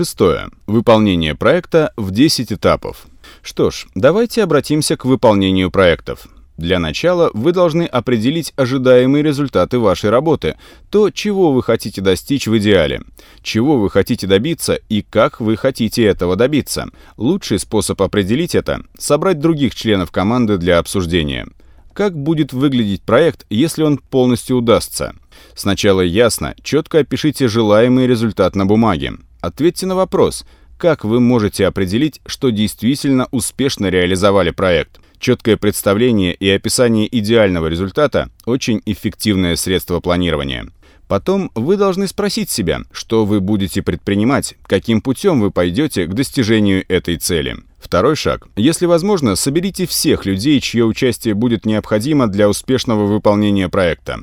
Шестое. Выполнение проекта в 10 этапов. Что ж, давайте обратимся к выполнению проектов. Для начала вы должны определить ожидаемые результаты вашей работы, то, чего вы хотите достичь в идеале, чего вы хотите добиться и как вы хотите этого добиться. Лучший способ определить это — собрать других членов команды для обсуждения. Как будет выглядеть проект, если он полностью удастся? Сначала ясно, четко опишите желаемый результат на бумаге. Ответьте на вопрос, как вы можете определить, что действительно успешно реализовали проект. Четкое представление и описание идеального результата – очень эффективное средство планирования. Потом вы должны спросить себя, что вы будете предпринимать, каким путем вы пойдете к достижению этой цели. Второй шаг. Если возможно, соберите всех людей, чье участие будет необходимо для успешного выполнения проекта.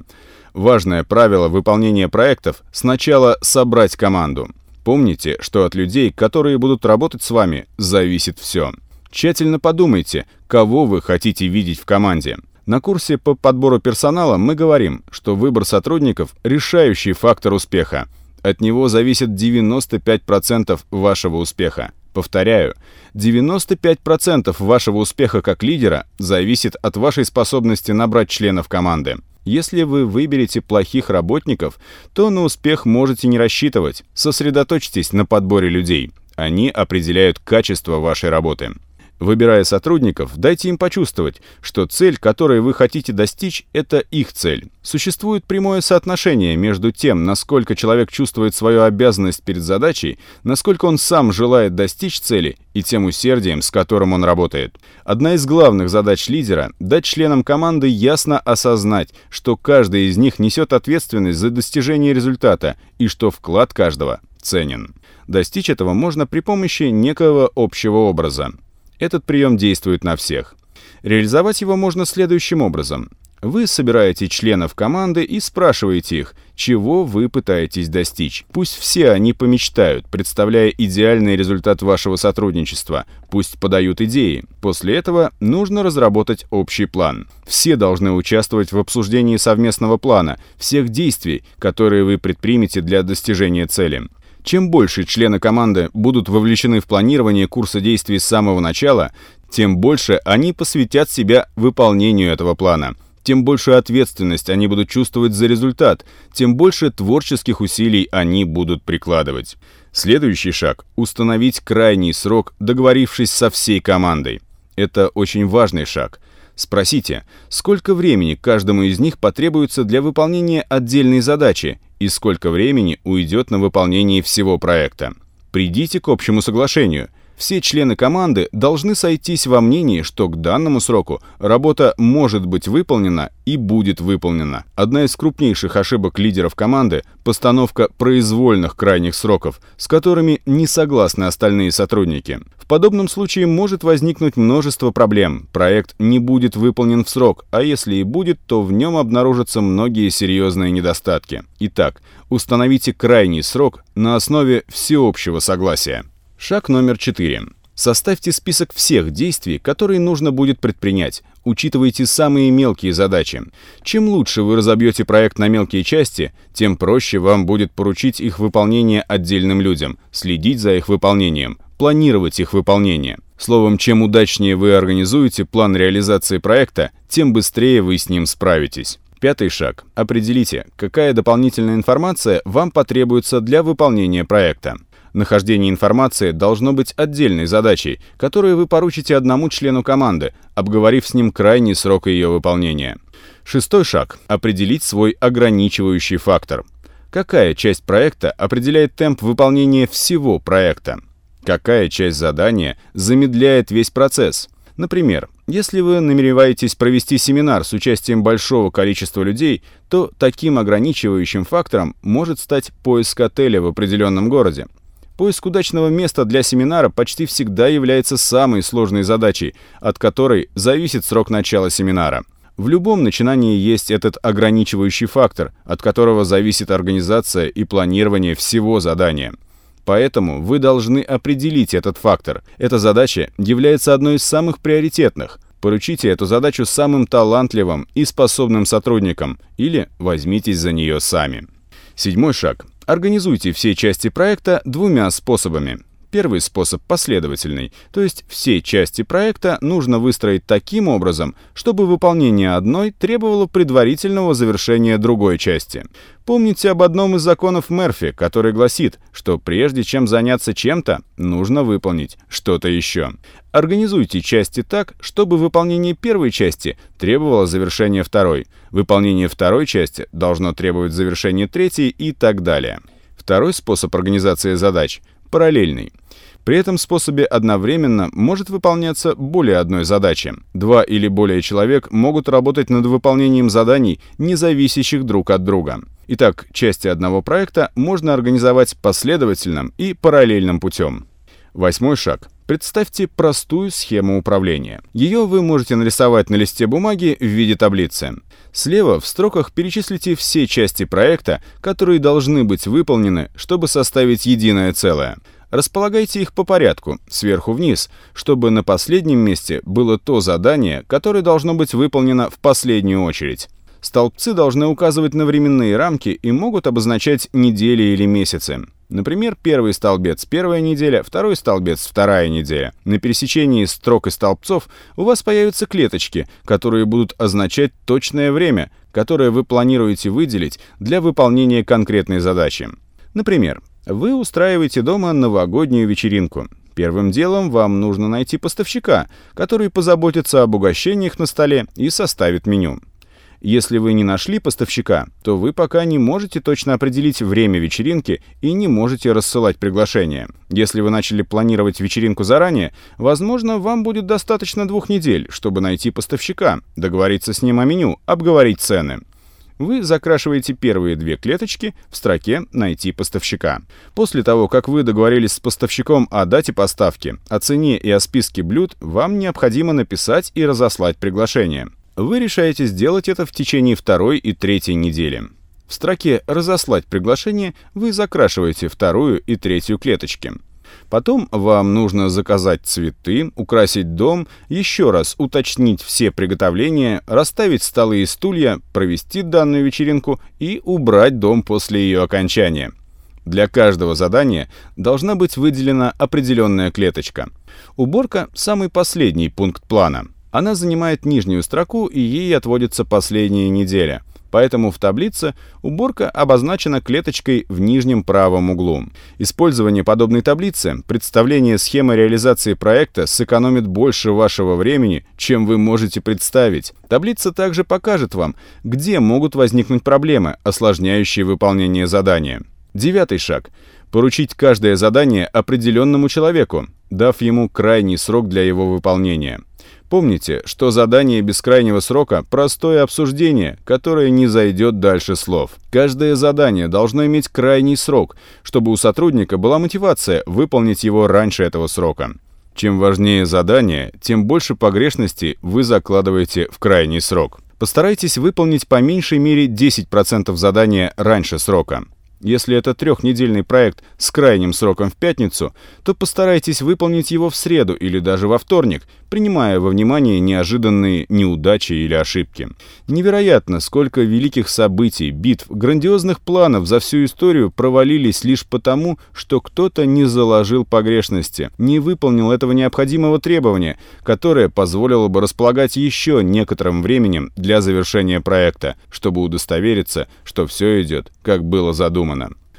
Важное правило выполнения проектов – сначала собрать команду. Помните, что от людей, которые будут работать с вами, зависит все. Тщательно подумайте, кого вы хотите видеть в команде. На курсе по подбору персонала мы говорим, что выбор сотрудников – решающий фактор успеха. От него зависит 95% вашего успеха. Повторяю, 95% вашего успеха как лидера зависит от вашей способности набрать членов команды. Если вы выберете плохих работников, то на успех можете не рассчитывать. Сосредоточьтесь на подборе людей. Они определяют качество вашей работы. Выбирая сотрудников, дайте им почувствовать, что цель, которой вы хотите достичь, это их цель. Существует прямое соотношение между тем, насколько человек чувствует свою обязанность перед задачей, насколько он сам желает достичь цели, и тем усердием, с которым он работает. Одна из главных задач лидера – дать членам команды ясно осознать, что каждый из них несет ответственность за достижение результата и что вклад каждого ценен. Достичь этого можно при помощи некого общего образа. Этот прием действует на всех. Реализовать его можно следующим образом. Вы собираете членов команды и спрашиваете их, чего вы пытаетесь достичь. Пусть все они помечтают, представляя идеальный результат вашего сотрудничества. Пусть подают идеи. После этого нужно разработать общий план. Все должны участвовать в обсуждении совместного плана, всех действий, которые вы предпримете для достижения цели. Чем больше члены команды будут вовлечены в планирование курса действий с самого начала, тем больше они посвятят себя выполнению этого плана. Тем большую ответственность они будут чувствовать за результат, тем больше творческих усилий они будут прикладывать. Следующий шаг – установить крайний срок, договорившись со всей командой. Это очень важный шаг. Спросите, сколько времени каждому из них потребуется для выполнения отдельной задачи и сколько времени уйдет на выполнение всего проекта. Придите к общему соглашению. Все члены команды должны сойтись во мнении, что к данному сроку работа может быть выполнена и будет выполнена. Одна из крупнейших ошибок лидеров команды – постановка произвольных крайних сроков, с которыми не согласны остальные сотрудники. В подобном случае может возникнуть множество проблем. Проект не будет выполнен в срок, а если и будет, то в нем обнаружатся многие серьезные недостатки. Итак, установите крайний срок на основе всеобщего согласия. Шаг номер 4. Составьте список всех действий, которые нужно будет предпринять. Учитывайте самые мелкие задачи. Чем лучше вы разобьете проект на мелкие части, тем проще вам будет поручить их выполнение отдельным людям, следить за их выполнением, планировать их выполнение. Словом, чем удачнее вы организуете план реализации проекта, тем быстрее вы с ним справитесь. Пятый шаг. Определите, какая дополнительная информация вам потребуется для выполнения проекта. Нахождение информации должно быть отдельной задачей, которую вы поручите одному члену команды, обговорив с ним крайний срок ее выполнения. Шестой шаг – определить свой ограничивающий фактор. Какая часть проекта определяет темп выполнения всего проекта? Какая часть задания замедляет весь процесс? Например, если вы намереваетесь провести семинар с участием большого количества людей, то таким ограничивающим фактором может стать поиск отеля в определенном городе. Поиск удачного места для семинара почти всегда является самой сложной задачей, от которой зависит срок начала семинара. В любом начинании есть этот ограничивающий фактор, от которого зависит организация и планирование всего задания. Поэтому вы должны определить этот фактор. Эта задача является одной из самых приоритетных. Поручите эту задачу самым талантливым и способным сотрудникам или возьмитесь за нее сами. Седьмой шаг. Организуйте все части проекта двумя способами. Первый способ последовательный, то есть все части проекта нужно выстроить таким образом, чтобы выполнение одной требовало предварительного завершения другой части. Помните об одном из законов Мерфи, который гласит, что прежде чем заняться чем-то, нужно выполнить что-то еще. Организуйте части так, чтобы выполнение первой части требовало завершения второй, выполнение второй части должно требовать завершения третьей и так далее. Второй способ организации задач – параллельный. При этом способе одновременно может выполняться более одной задачи. Два или более человек могут работать над выполнением заданий, не зависящих друг от друга. Итак, части одного проекта можно организовать последовательным и параллельным путем. Восьмой шаг. Представьте простую схему управления. Ее вы можете нарисовать на листе бумаги в виде таблицы. Слева в строках перечислите все части проекта, которые должны быть выполнены, чтобы составить единое целое. Располагайте их по порядку, сверху вниз, чтобы на последнем месте было то задание, которое должно быть выполнено в последнюю очередь. Столбцы должны указывать на временные рамки и могут обозначать недели или месяцы. Например, первый столбец – первая неделя, второй столбец – вторая неделя. На пересечении строк и столбцов у вас появятся клеточки, которые будут означать точное время, которое вы планируете выделить для выполнения конкретной задачи. Например, вы устраиваете дома новогоднюю вечеринку. Первым делом вам нужно найти поставщика, который позаботится об угощениях на столе и составит меню. Если вы не нашли поставщика, то вы пока не можете точно определить время вечеринки и не можете рассылать приглашения. Если вы начали планировать вечеринку заранее, возможно, вам будет достаточно двух недель, чтобы найти поставщика, договориться с ним о меню, обговорить цены вы закрашиваете первые две клеточки в строке «Найти поставщика». После того, как вы договорились с поставщиком о дате поставки, о цене и о списке блюд, вам необходимо написать и разослать приглашение. Вы решаете сделать это в течение второй и третьей недели. В строке «Разослать приглашение» вы закрашиваете вторую и третью клеточки. Потом вам нужно заказать цветы, украсить дом, еще раз уточнить все приготовления, расставить столы и стулья, провести данную вечеринку и убрать дом после ее окончания. Для каждого задания должна быть выделена определенная клеточка. Уборка – самый последний пункт плана. Она занимает нижнюю строку, и ей отводится последняя неделя – Поэтому в таблице уборка обозначена клеточкой в нижнем правом углу. Использование подобной таблицы, представление схемы реализации проекта сэкономит больше вашего времени, чем вы можете представить. Таблица также покажет вам, где могут возникнуть проблемы, осложняющие выполнение задания. Девятый шаг. Поручить каждое задание определенному человеку, дав ему крайний срок для его выполнения. Помните, что задание бескрайнего срока – простое обсуждение, которое не зайдет дальше слов. Каждое задание должно иметь крайний срок, чтобы у сотрудника была мотивация выполнить его раньше этого срока. Чем важнее задание, тем больше погрешностей вы закладываете в крайний срок. Постарайтесь выполнить по меньшей мере 10% задания раньше срока. Если это трехнедельный проект с крайним сроком в пятницу, то постарайтесь выполнить его в среду или даже во вторник, принимая во внимание неожиданные неудачи или ошибки. Невероятно, сколько великих событий, битв, грандиозных планов за всю историю провалились лишь потому, что кто-то не заложил погрешности, не выполнил этого необходимого требования, которое позволило бы располагать еще некоторым временем для завершения проекта, чтобы удостовериться, что все идет, как было задумано.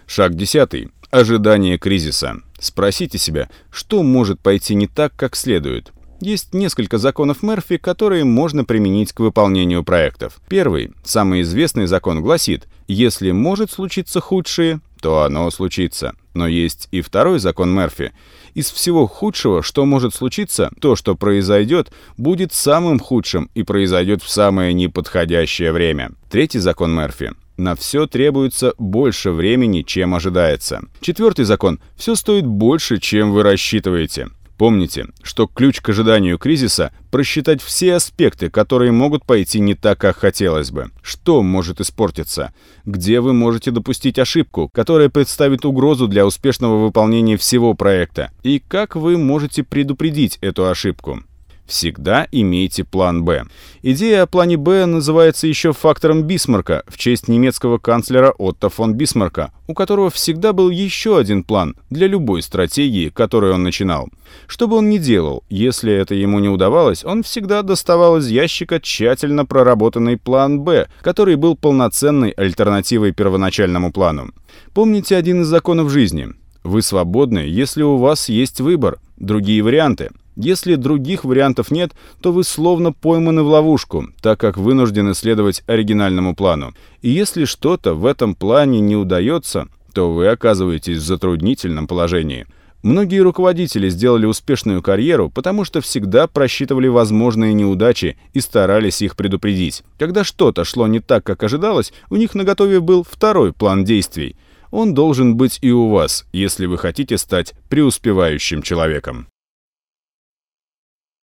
Шаг 10. Ожидание кризиса. Спросите себя, что может пойти не так, как следует. Есть несколько законов Мерфи, которые можно применить к выполнению проектов. Первый, самый известный закон гласит, если может случиться худшее, то оно случится. Но есть и второй закон Мерфи. Из всего худшего, что может случиться, то, что произойдет, будет самым худшим и произойдет в самое неподходящее время. Третий закон Мерфи. На все требуется больше времени, чем ожидается. Четвертый закон. Все стоит больше, чем вы рассчитываете. Помните, что ключ к ожиданию кризиса – просчитать все аспекты, которые могут пойти не так, как хотелось бы. Что может испортиться? Где вы можете допустить ошибку, которая представит угрозу для успешного выполнения всего проекта? И как вы можете предупредить эту ошибку? Всегда имейте план «Б». Идея о плане «Б» называется еще фактором Бисмарка в честь немецкого канцлера Отто фон Бисмарка, у которого всегда был еще один план для любой стратегии, которую он начинал. Что бы он ни делал, если это ему не удавалось, он всегда доставал из ящика тщательно проработанный план «Б», который был полноценной альтернативой первоначальному плану. Помните один из законов жизни. Вы свободны, если у вас есть выбор, другие варианты. Если других вариантов нет, то вы словно пойманы в ловушку, так как вынуждены следовать оригинальному плану. И если что-то в этом плане не удается, то вы оказываетесь в затруднительном положении. Многие руководители сделали успешную карьеру, потому что всегда просчитывали возможные неудачи и старались их предупредить. Когда что-то шло не так, как ожидалось, у них наготове был второй план действий. Он должен быть и у вас, если вы хотите стать преуспевающим человеком.